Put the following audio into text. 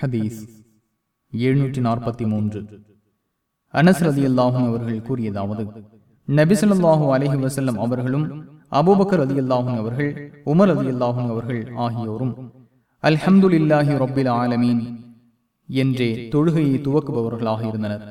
ஹதீஸ் எழுநூற்றி நாற்பத்தி மூன்று. அனஸ் ரதி அல்லாஹும் அவர்கள் கூறியதாவது நபிசல்லாஹு அலஹி வசல்லம் அவர்களும் அபூபக்கர் அலி அல்லாஹும் அவர்கள் உமர் அலி அல்லாஹும் அவர்கள் ஆகியோரும் அல்ஹம்துலில்லாஹி ரொப்பில் ஆலமீன் என்றே தொழுகையை துவக்குபவர்களாக இருந்தனர்.